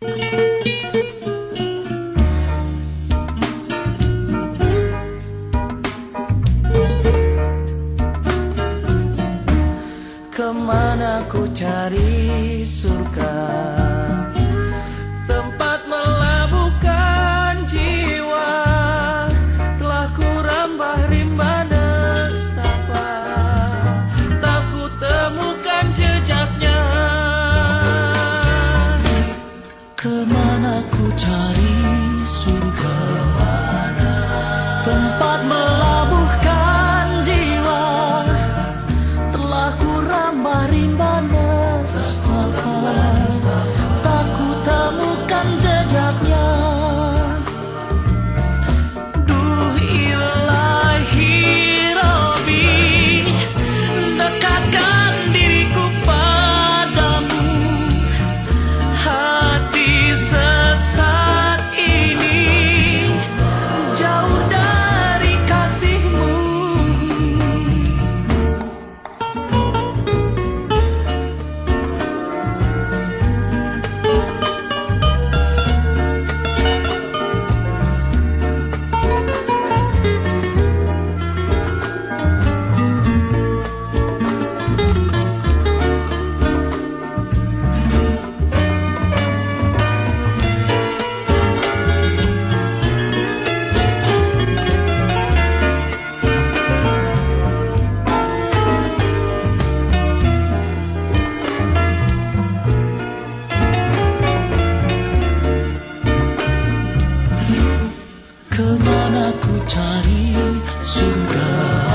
Ke mana ku cari surga ke mana ku cari surga?